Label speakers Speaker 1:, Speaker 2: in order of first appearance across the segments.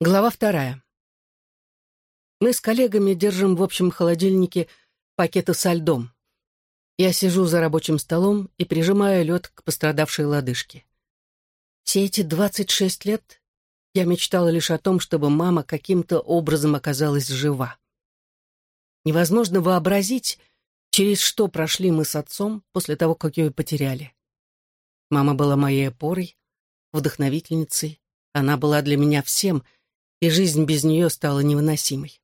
Speaker 1: Глава вторая. Мы с коллегами держим в общем холодильнике пакеты со льдом. Я сижу за рабочим столом и прижимаю лед к пострадавшей лодыжке. Все эти 26 лет я мечтала лишь о том, чтобы мама каким-то образом оказалась жива. Невозможно вообразить, через что прошли мы с отцом после того, как ее потеряли. Мама была моей опорой, вдохновительницей, она была для меня всем — и жизнь без нее стала невыносимой.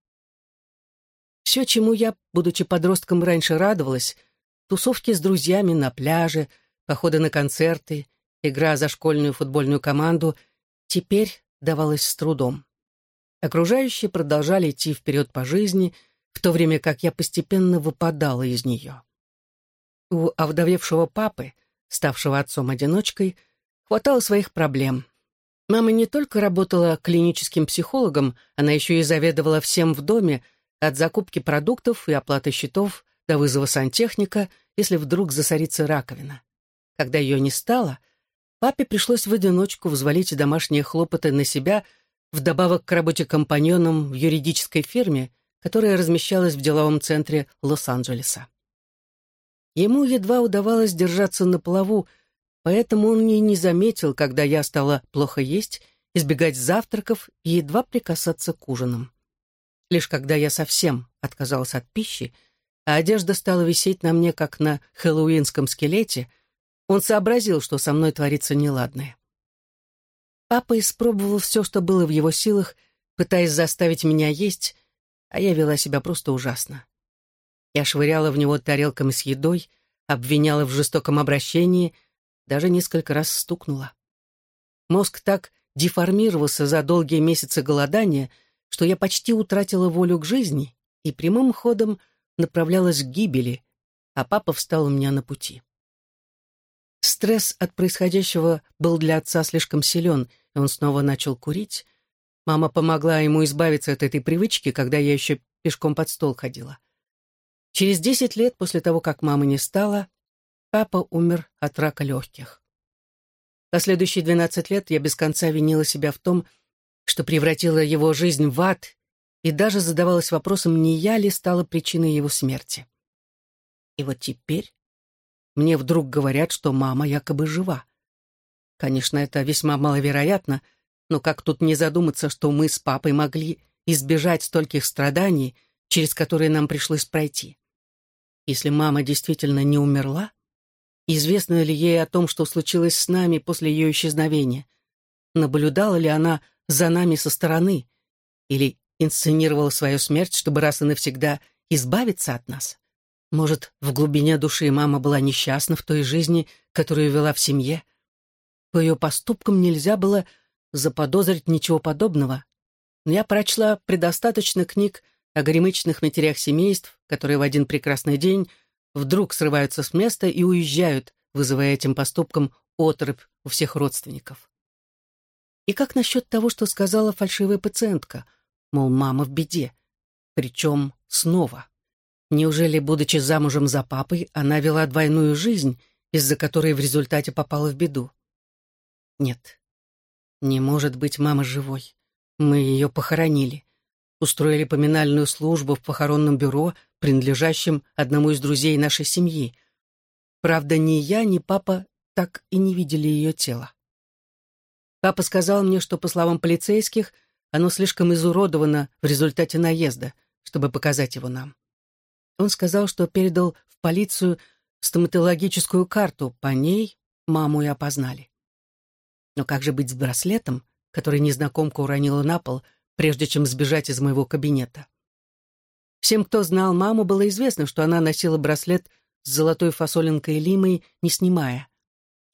Speaker 1: Все, чему я, будучи подростком, раньше радовалась, тусовки с друзьями на пляже, походы на концерты, игра за школьную футбольную команду, теперь давалось с трудом. Окружающие продолжали идти вперед по жизни, в то время как я постепенно выпадала из нее. У овдовевшего папы, ставшего отцом-одиночкой, хватало своих проблем. Мама не только работала клиническим психологом, она еще и заведовала всем в доме, от закупки продуктов и оплаты счетов до вызова сантехника, если вдруг засорится раковина. Когда ее не стало, папе пришлось в одиночку взвалить домашние хлопоты на себя, вдобавок к работе компаньоном в юридической фирме, которая размещалась в деловом центре Лос-Анджелеса. Ему едва удавалось держаться на плаву, Поэтому он и не заметил, когда я стала плохо есть, избегать завтраков и едва прикасаться к ужинам. Лишь когда я совсем отказалась от пищи, а одежда стала висеть на мне, как на хэллоуинском скелете, он сообразил, что со мной творится неладное. Папа испробовал все, что было в его силах, пытаясь заставить меня есть, а я вела себя просто ужасно. Я швыряла в него тарелками с едой, обвиняла в жестоком обращении — даже несколько раз стукнула. Мозг так деформировался за долгие месяцы голодания, что я почти утратила волю к жизни и прямым ходом направлялась к гибели, а папа встал у меня на пути. Стресс от происходящего был для отца слишком силен, и он снова начал курить. Мама помогла ему избавиться от этой привычки, когда я еще пешком под стол ходила. Через десять лет после того, как мамы не стало, Папа умер от рака легких. Последующие двенадцать лет я без конца винила себя в том, что превратила его жизнь в ад и даже задавалась вопросом, не я ли стала причиной его смерти. И вот теперь мне вдруг говорят, что мама якобы жива. Конечно, это весьма маловероятно, но как тут не задуматься, что мы с папой могли избежать стольких страданий, через которые нам пришлось пройти. Если мама действительно не умерла, Известно ли ей о том, что случилось с нами после ее исчезновения? Наблюдала ли она за нами со стороны? Или инсценировала свою смерть, чтобы раз и навсегда избавиться от нас? Может, в глубине души мама была несчастна в той жизни, которую вела в семье? По ее поступкам нельзя было заподозрить ничего подобного. Но я прочла предостаточно книг о горемычных матерях семейств, которые в один прекрасный день вдруг срываются с места и уезжают, вызывая этим поступком отрыв у всех родственников. И как насчет того, что сказала фальшивая пациентка, мол, мама в беде, причем снова? Неужели, будучи замужем за папой, она вела двойную жизнь, из-за которой в результате попала в беду? Нет, не может быть мама живой. Мы ее похоронили устроили поминальную службу в похоронном бюро, принадлежащем одному из друзей нашей семьи. Правда, ни я, ни папа так и не видели ее тело. Папа сказал мне, что, по словам полицейских, оно слишком изуродовано в результате наезда, чтобы показать его нам. Он сказал, что передал в полицию стоматологическую карту, по ней маму и опознали. Но как же быть с браслетом, который незнакомка уронила на пол, прежде чем сбежать из моего кабинета. Всем, кто знал маму, было известно, что она носила браслет с золотой фасолинкой и лимой, не снимая.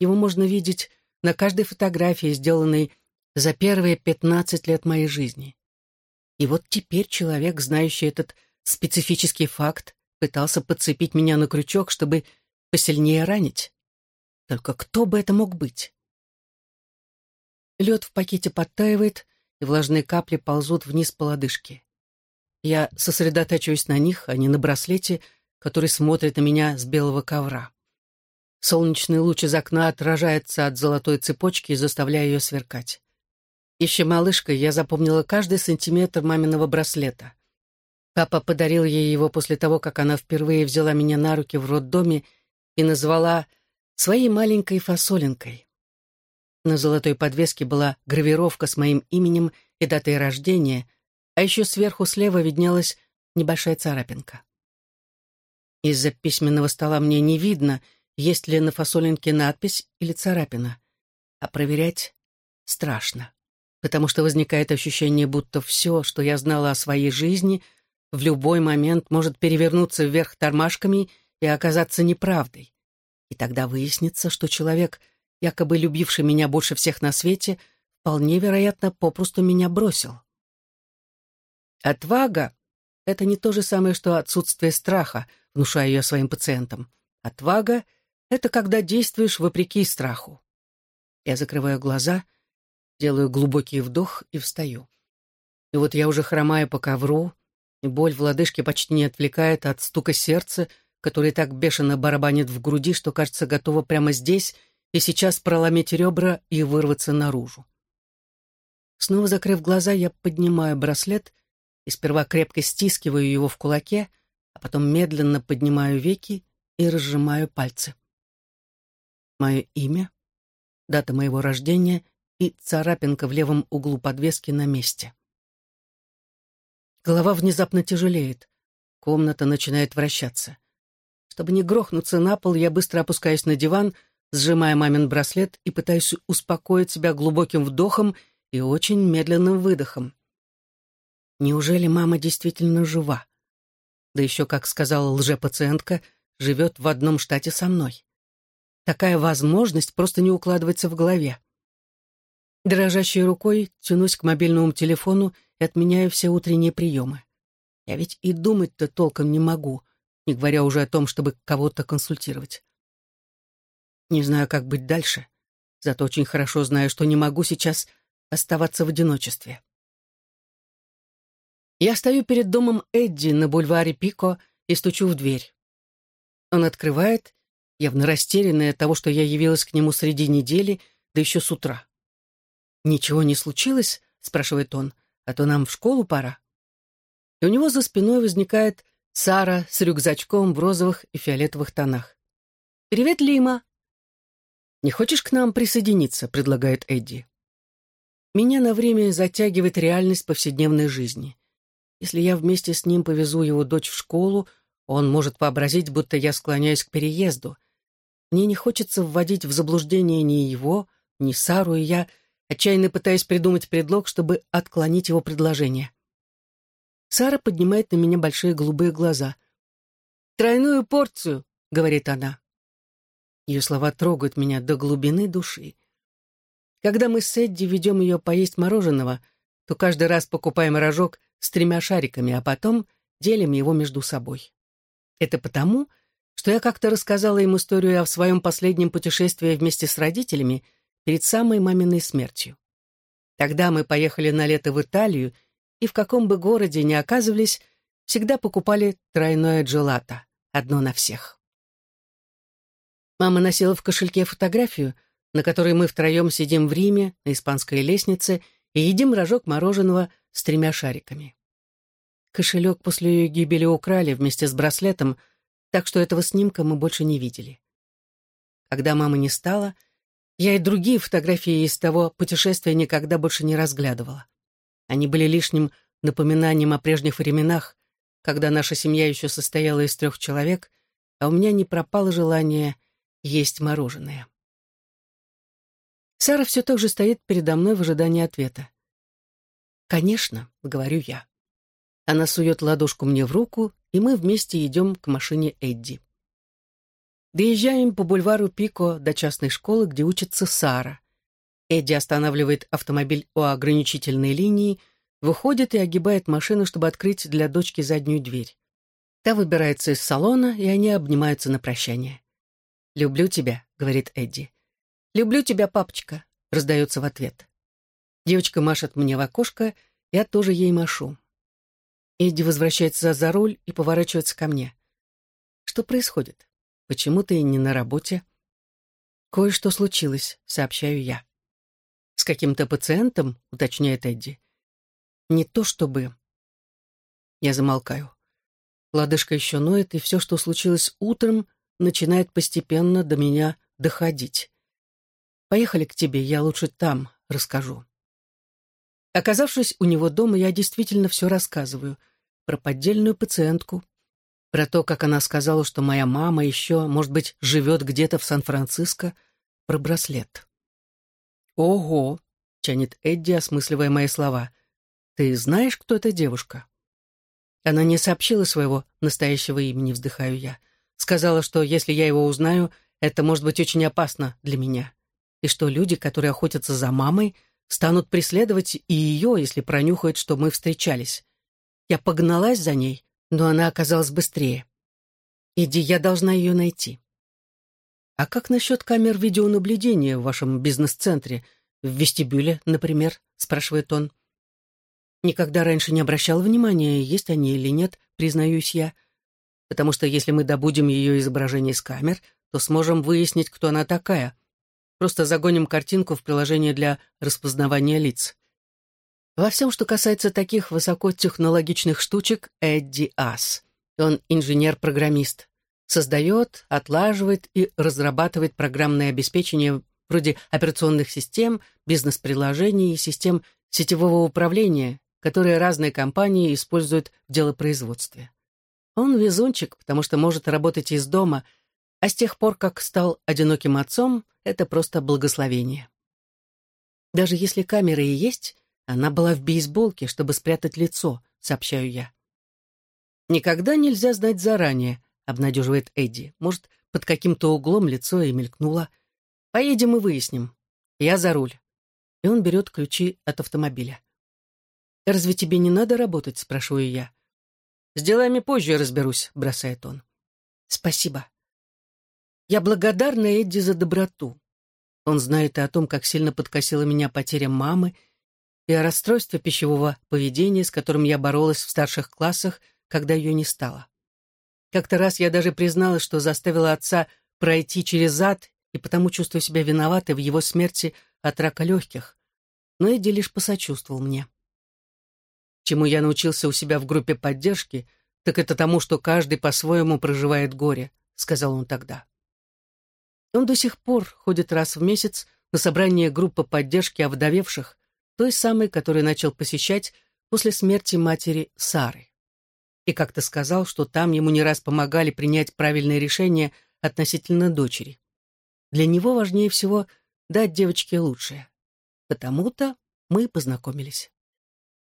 Speaker 1: Его можно видеть на каждой фотографии, сделанной за первые пятнадцать лет моей жизни. И вот теперь человек, знающий этот специфический факт, пытался подцепить меня на крючок, чтобы посильнее ранить. Только кто бы это мог быть? Лед в пакете подтаивает, и влажные капли ползут вниз по лодыжке. Я сосредотачиваюсь на них, а не на браслете, который смотрит на меня с белого ковра. Солнечный луч из окна отражается от золотой цепочки, заставляя ее сверкать. Еще малышкой я запомнила каждый сантиметр маминого браслета. Папа подарил ей его после того, как она впервые взяла меня на руки в роддоме и назвала своей маленькой фасолинкой. На золотой подвеске была гравировка с моим именем и датой рождения, а еще сверху слева виднелась небольшая царапинка. Из-за письменного стола мне не видно, есть ли на фасолинке надпись или царапина, а проверять страшно, потому что возникает ощущение, будто все, что я знала о своей жизни — в любой момент может перевернуться вверх тормашками и оказаться неправдой. И тогда выяснится, что человек, якобы любивший меня больше всех на свете, вполне вероятно, попросту меня бросил. Отвага — это не то же самое, что отсутствие страха, внушая ее своим пациентам. Отвага — это когда действуешь вопреки страху. Я закрываю глаза, делаю глубокий вдох и встаю. И вот я уже хромаю по ковру, и боль в лодыжке почти не отвлекает от стука сердца, который так бешено барабанит в груди, что, кажется, готово прямо здесь и сейчас проломить ребра и вырваться наружу. Снова закрыв глаза, я поднимаю браслет и сперва крепко стискиваю его в кулаке, а потом медленно поднимаю веки и разжимаю пальцы. Мое имя, дата моего рождения и царапинка в левом углу подвески на месте. Голова внезапно тяжелеет. Комната начинает вращаться. Чтобы не грохнуться на пол, я быстро опускаюсь на диван, сжимая мамин браслет и пытаюсь успокоить себя глубоким вдохом и очень медленным выдохом. Неужели мама действительно жива? Да еще, как сказала лжепациентка, живет в одном штате со мной. Такая возможность просто не укладывается в голове. Дрожащей рукой тянусь к мобильному телефону и отменяю все утренние приемы. Я ведь и думать-то толком не могу, не говоря уже о том, чтобы кого-то консультировать. Не знаю, как быть дальше, зато очень хорошо знаю, что не могу сейчас оставаться в одиночестве. Я стою перед домом Эдди на бульваре Пико и стучу в дверь. Он открывает, явно растерянный от того, что я явилась к нему среди недели, да еще с утра. «Ничего не случилось?» — спрашивает он а то нам в школу пора. И у него за спиной возникает Сара с рюкзачком в розовых и фиолетовых тонах. «Привет, Лима!» «Не хочешь к нам присоединиться?» — предлагает Эдди. Меня на время затягивает реальность повседневной жизни. Если я вместе с ним повезу его дочь в школу, он может вообразить, будто я склоняюсь к переезду. Мне не хочется вводить в заблуждение ни его, ни Сару, и я отчаянно пытаясь придумать предлог, чтобы отклонить его предложение. Сара поднимает на меня большие голубые глаза. «Тройную порцию», — говорит она. Ее слова трогают меня до глубины души. Когда мы с Эдди ведем ее поесть мороженого, то каждый раз покупаем рожок с тремя шариками, а потом делим его между собой. Это потому, что я как-то рассказала им историю о своем последнем путешествии вместе с родителями — перед самой маминой смертью. Тогда мы поехали на лето в Италию, и в каком бы городе ни оказывались, всегда покупали тройное джелато, одно на всех. Мама носила в кошельке фотографию, на которой мы втроем сидим в Риме на испанской лестнице и едим рожок мороженого с тремя шариками. Кошелек после ее гибели украли вместе с браслетом, так что этого снимка мы больше не видели. Когда мамы не стало, я и другие фотографии из того путешествия никогда больше не разглядывала. Они были лишним напоминанием о прежних временах, когда наша семья еще состояла из трех человек, а у меня не пропало желание есть мороженое. Сара все так же стоит передо мной в ожидании ответа. «Конечно», — говорю я. Она сует ладошку мне в руку, и мы вместе идем к машине Эдди. Доезжаем по бульвару Пико до частной школы, где учится Сара. Эдди останавливает автомобиль у ограничительной линии, выходит и огибает машину, чтобы открыть для дочки заднюю дверь. Та выбирается из салона, и они обнимаются на прощание. «Люблю тебя», — говорит Эдди. «Люблю тебя, папочка», — раздается в ответ. Девочка машет мне в окошко, я тоже ей машу. Эдди возвращается за руль и поворачивается ко мне. Что происходит? Почему ты не на работе? Кое-что случилось, сообщаю я. С каким-то пациентом?» — уточняет Эдди. «Не то чтобы...» Я замолкаю. Лодыжка еще ноет, и все, что случилось утром, начинает постепенно до меня доходить. «Поехали к тебе, я лучше там расскажу». Оказавшись у него дома, я действительно все рассказываю. Про поддельную пациентку, про то, как она сказала, что моя мама еще, может быть, живет где-то в Сан-Франциско, про браслет. «Ого!» — тянет Эдди, осмысливая мои слова. «Ты знаешь, кто эта девушка?» Она не сообщила своего настоящего имени, вздыхаю я. Сказала, что если я его узнаю, это может быть очень опасно для меня. И что люди, которые охотятся за мамой, станут преследовать и ее, если пронюхают, что мы встречались. Я погналась за ней, но она оказалась быстрее. Иди, я должна ее найти. А как насчет камер видеонаблюдения в вашем бизнес-центре? В вестибюле, например, спрашивает он. Никогда раньше не обращал внимания, есть они или нет, признаюсь я. Потому что если мы добудем ее изображение с камер, то сможем выяснить, кто она такая. Просто загоним картинку в приложение для распознавания лиц. Во всем, что касается таких высокотехнологичных штучек, Эдди Ас. Он инженер-программист. Создает, отлаживает и разрабатывает программное обеспечение вроде операционных систем, бизнес-приложений и систем сетевого управления, которые разные компании используют в делопроизводстве. Он везунчик, потому что может работать из дома, а с тех пор, как стал одиноким отцом, это просто благословение. Даже если камеры и есть, она была в бейсболке, чтобы спрятать лицо, сообщаю я. Никогда нельзя знать заранее, обнадеживает Эдди. Может, под каким-то углом лицо и мелькнуло. Поедем и выясним. Я за руль. И он берет ключи от автомобиля. «Разве тебе не надо работать?» — спрашиваю я. «С делами позже разберусь», — бросает он. «Спасибо». Я благодарна Эдди за доброту. Он знает и о том, как сильно подкосила меня потеря мамы, и о расстройстве пищевого поведения, с которым я боролась в старших классах, когда ее не стало. Как-то раз я даже призналась, что заставила отца пройти через ад, и потому чувствую себя виноватой в его смерти от рака легких. Но Эдди лишь посочувствовал мне. Чему я научился у себя в группе поддержки, так это тому, что каждый по-своему проживает горе, сказал он тогда. Он до сих пор ходит раз в месяц на собрание группы поддержки овдовевших, той самой, которую начал посещать после смерти матери Сары. И как-то сказал, что там ему не раз помогали принять правильное решение относительно дочери. Для него важнее всего дать девочке лучшее. Потому-то мы познакомились.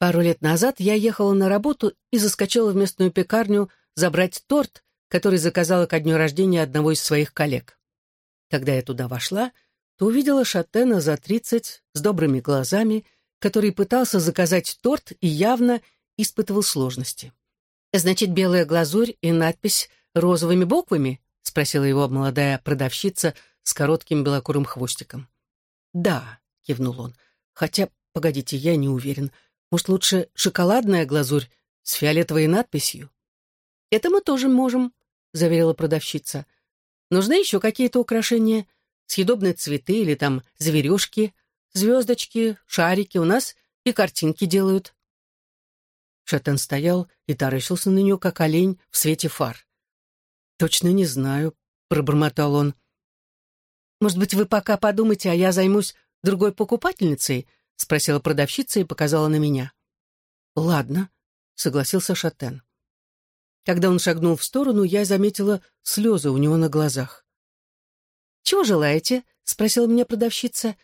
Speaker 1: Пару лет назад я ехала на работу и заскочила в местную пекарню забрать торт, который заказала ко дню рождения одного из своих коллег. Когда я туда вошла, то увидела шатена за тридцать с добрыми глазами, который пытался заказать торт и явно испытывал сложности. «Значит, белая глазурь и надпись розовыми буквами?» — спросила его молодая продавщица с коротким белокурым хвостиком. «Да», — кивнул он, — «хотя, погодите, я не уверен. Может, лучше шоколадная глазурь с фиолетовой надписью?» «Это мы тоже можем», — заверила продавщица. «Нужны еще какие-то украшения? Съедобные цветы или там зверюшки, звездочки, шарики у нас и картинки делают». Шатен стоял и таращился на нее, как олень в свете фар. «Точно не знаю», — пробормотал он. «Может быть, вы пока подумайте, а я займусь другой покупательницей?» — спросила продавщица и показала на меня. «Ладно», — согласился Шатен. Когда он шагнул в сторону, я заметила слезы у него на глазах. «Чего желаете?» — спросила меня продавщица.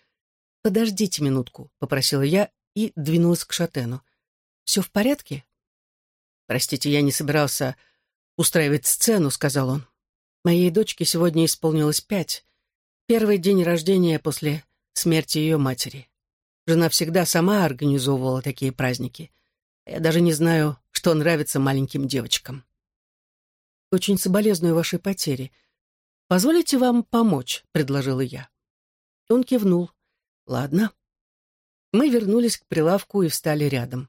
Speaker 1: «Подождите минутку», — попросила я и двинулась к Шатену. «Все в порядке?» «Простите, я не собирался устраивать сцену», — сказал он. «Моей дочке сегодня исполнилось пять. Первый день рождения после смерти ее матери. Жена всегда сама организовывала такие праздники. Я даже не знаю, что нравится маленьким девочкам». «Очень соболезную вашей потере. Позволите вам помочь?» — предложила я. Он кивнул. Ладно. Мы вернулись к прилавку и встали рядом.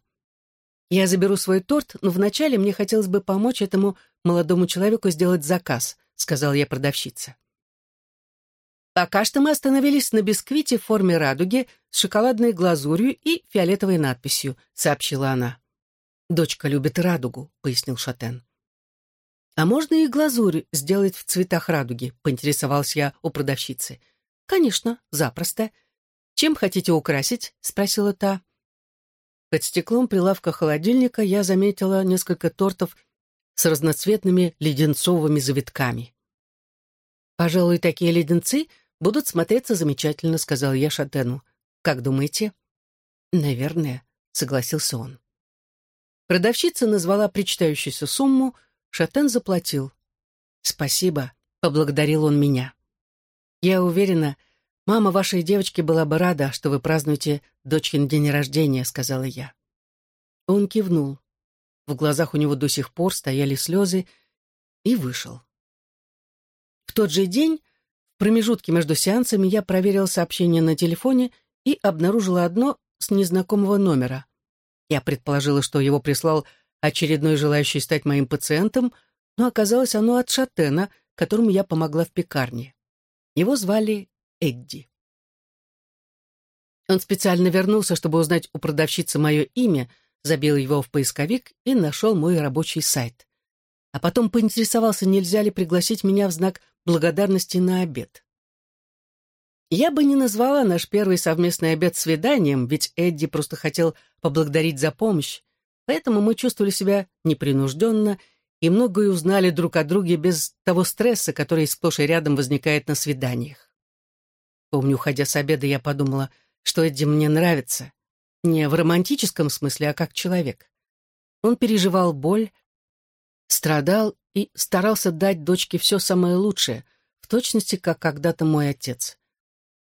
Speaker 1: Я заберу свой торт, но вначале мне хотелось бы помочь этому молодому человеку сделать заказ, сказал я продавщице. Пока что мы остановились на бисквите в форме радуги с шоколадной глазурью и фиолетовой надписью, сообщила она. «Дочка любит радугу», — пояснил Шатен. «А можно и глазурь сделать в цветах радуги?» — поинтересовался я у продавщицы. «Конечно, запросто. Чем хотите украсить?» — спросила та. Под стеклом прилавка холодильника я заметила несколько тортов с разноцветными леденцовыми завитками. «Пожалуй, такие леденцы будут смотреться замечательно», — сказал я Шатену. «Как думаете?» «Наверное», — согласился он. Продавщица назвала причитающуюся сумму, Шатен заплатил. «Спасибо», — поблагодарил он меня. «Я уверена, мама вашей девочки была бы рада, что вы празднуете дочкин день рождения», — сказала я. Он кивнул. В глазах у него до сих пор стояли слезы и вышел. В тот же день, промежутке между сеансами, я проверил сообщение на телефоне и обнаружила одно с незнакомого номера. Я предположила, что его прислал очередной желающий стать моим пациентом, но оказалось оно от Шатена, которому я помогла в пекарне. Его звали Эдди. Он специально вернулся, чтобы узнать у продавщицы мое имя, забил его в поисковик и нашел мой рабочий сайт. А потом поинтересовался, нельзя ли пригласить меня в знак благодарности на обед. Я бы не назвала наш первый совместный обед свиданием, ведь Эдди просто хотел поблагодарить за помощь, поэтому мы чувствовали себя непринужденно и многое узнали друг о друге без того стресса, который сплошь и рядом возникает на свиданиях. Помню, уходя с обеда, я подумала, что Эдди мне нравится. Не в романтическом смысле, а как человек. Он переживал боль, страдал и старался дать дочке все самое лучшее, в точности, как когда-то мой отец.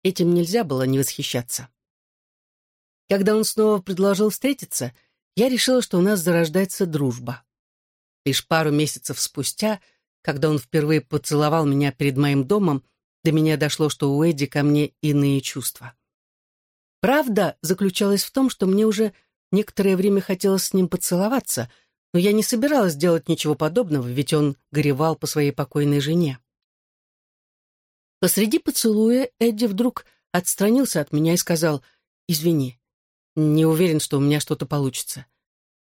Speaker 1: Этим нельзя было не восхищаться. Когда он снова предложил встретиться, я решила, что у нас зарождается дружба. Лишь пару месяцев спустя, когда он впервые поцеловал меня перед моим домом, до меня дошло, что у Эдди ко мне иные чувства. Правда заключалась в том, что мне уже некоторое время хотелось с ним поцеловаться, но я не собиралась делать ничего подобного, ведь он горевал по своей покойной жене. Посреди поцелуя Эдди вдруг отстранился от меня и сказал «Извини, не уверен, что у меня что-то получится.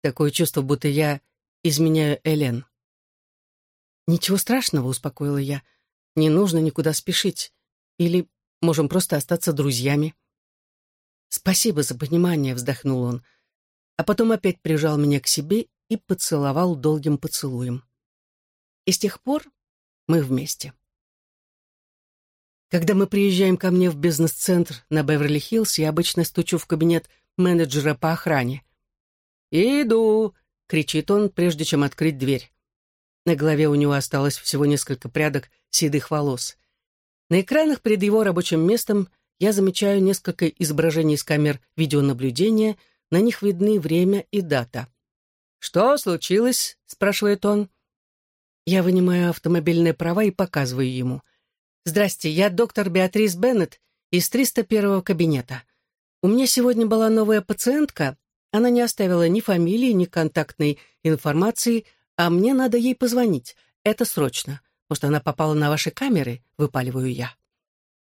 Speaker 1: Такое чувство, будто я изменяю Элен». «Ничего страшного», — успокоила я. «Не нужно никуда спешить. Или можем просто остаться друзьями». «Спасибо за понимание», — вздохнул он. А потом опять прижал меня к себе и поцеловал долгим поцелуем. И с тех пор мы вместе. Когда мы приезжаем ко мне в бизнес-центр на Беверли-Хиллз, я обычно стучу в кабинет менеджера по охране. «Иду!» — кричит он, прежде чем открыть дверь. На голове у него осталось всего несколько прядок седых волос. На экранах перед его рабочим местом я замечаю несколько изображений с камер видеонаблюдения, на них видны время и дата. «Что случилось?» — спрашивает он. Я вынимаю автомобильные права и показываю ему — «Здрасте, я доктор Беатрис Беннет из 301-го кабинета. У меня сегодня была новая пациентка. Она не оставила ни фамилии, ни контактной информации, а мне надо ей позвонить. Это срочно. Может, она попала на ваши камеры?» — выпаливаю я.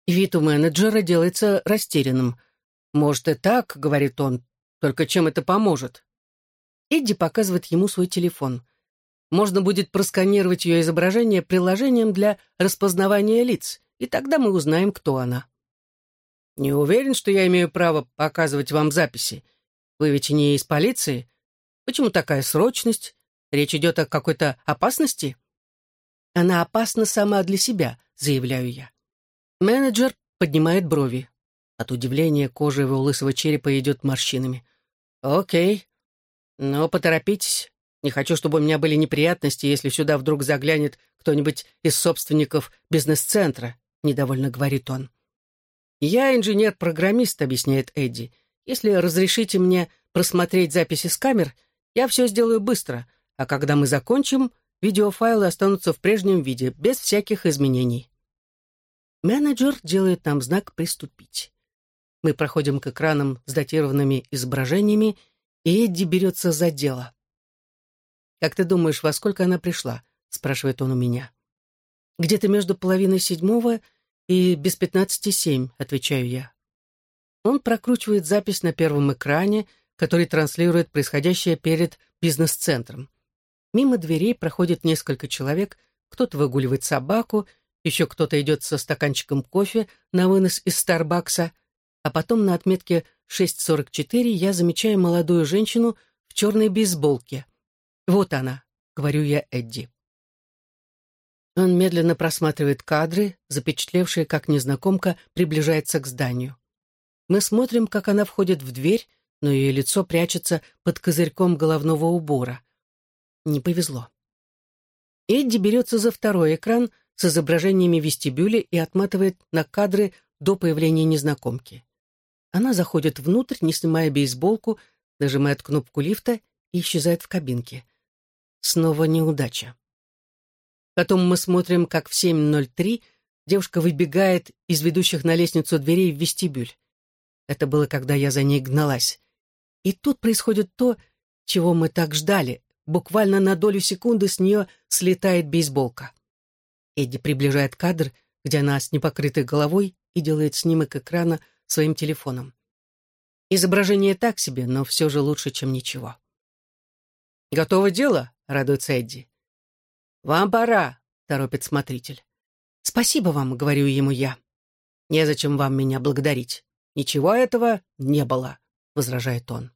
Speaker 1: Вид у менеджера делается растерянным. «Может, и так», — говорит он, — «только чем это поможет?» Эдди показывает ему свой телефон можно будет просканировать ее изображение приложением для распознавания лиц, и тогда мы узнаем, кто она. Не уверен, что я имею право показывать вам записи. Вы ведь не из полиции. Почему такая срочность? Речь идет о какой-то опасности? Она опасна сама для себя, заявляю я. Менеджер поднимает брови. От удивления кожа его лысого черепа идет морщинами. «Окей. Но поторопитесь. Не хочу, чтобы у меня были неприятности, если сюда вдруг заглянет кто-нибудь из собственников бизнес-центра», — недовольно говорит он. «Я инженер-программист», — объясняет Эдди. «Если разрешите мне просмотреть записи с камер, я все сделаю быстро, а когда мы закончим, видеофайлы останутся в прежнем виде, без всяких изменений». Менеджер делает нам знак «Приступить». Мы проходим к экранам с датированными изображениями, и Эдди берется за дело. «Как ты думаешь, во сколько она пришла?» — спрашивает он у меня. «Где-то между половиной седьмого «И без пятнадцати семь», — отвечаю я. Он прокручивает запись на первом экране, который транслирует происходящее перед бизнес-центром. Мимо дверей проходит несколько человек, кто-то выгуливает собаку, еще кто-то идет со стаканчиком кофе на вынос из Старбакса, а потом на отметке 6.44 я замечаю молодую женщину в черной бейсболке. «Вот она», — говорю я Эдди. Он медленно просматривает кадры, запечатлевшие, как незнакомка приближается к зданию. Мы смотрим, как она входит в дверь, но ее лицо прячется под козырьком головного убора. Не повезло. Эдди берется за второй экран с изображениями вестибюля и отматывает на кадры до появления незнакомки. Она заходит внутрь, не снимая бейсболку, нажимает кнопку лифта и исчезает в кабинке. Снова неудача. Потом мы смотрим, как в 7.03 девушка выбегает из ведущих на лестницу дверей в вестибюль. Это было, когда я за ней гналась. И тут происходит то, чего мы так ждали. Буквально на долю секунды с нее слетает бейсболка. Эдди приближает кадр, где она с непокрытой головой и делает снимок экрана своим телефоном. Изображение так себе, но все же лучше, чем ничего. «Готово дело?» — радуется Эдди. «Вам пора», — торопит смотритель. «Спасибо вам», — говорю ему я. «Незачем вам меня благодарить. Ничего этого не было», — возражает он.